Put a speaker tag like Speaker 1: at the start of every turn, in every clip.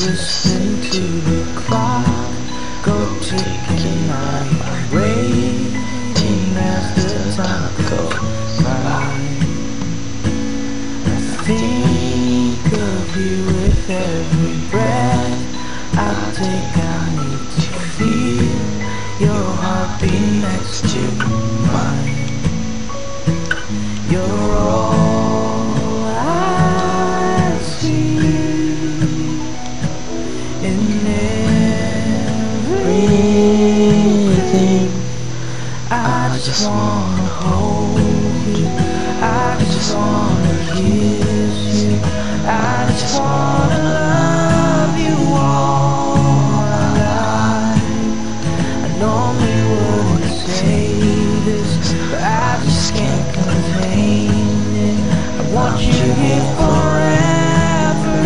Speaker 1: listening to the clock go ticking night, waiting as the time goes by. I think of you with every breath I take. I need to feel your heartbeat next to mine. Just wanna hold you. I just wanna kiss you. I just wanna love you all my life. I normally wouldn't say this, but I just can't contain it. I want you here forever,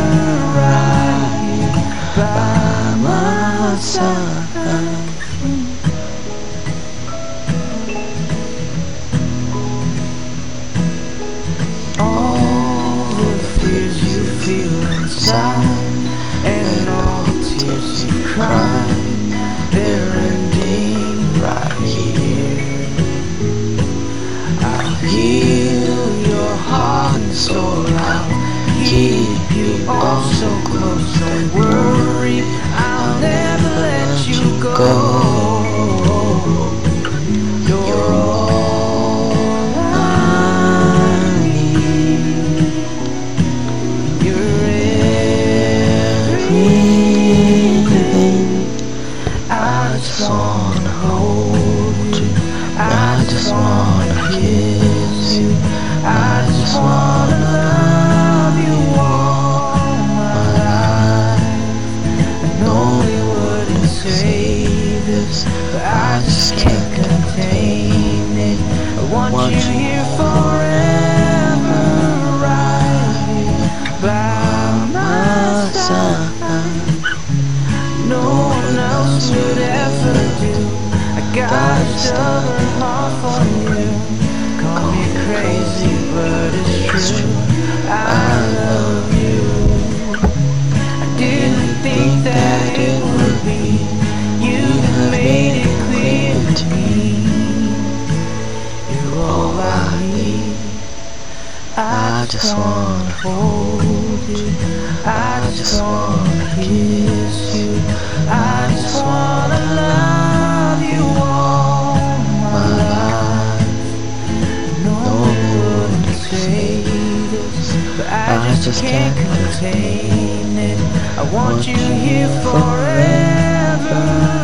Speaker 1: right here by my side. Inside And all the tears you cry They're ending right here I'll heal your heart and soul I'll keep you all so close Don't worry, I'll never let you go got a stubborn heart for you. Call me crazy, but it's true. I love you. I didn't think that it would be. You made it clear to me. You're all I need. I just wanna hold you. I just wanna just can't contain it. I want you here forever.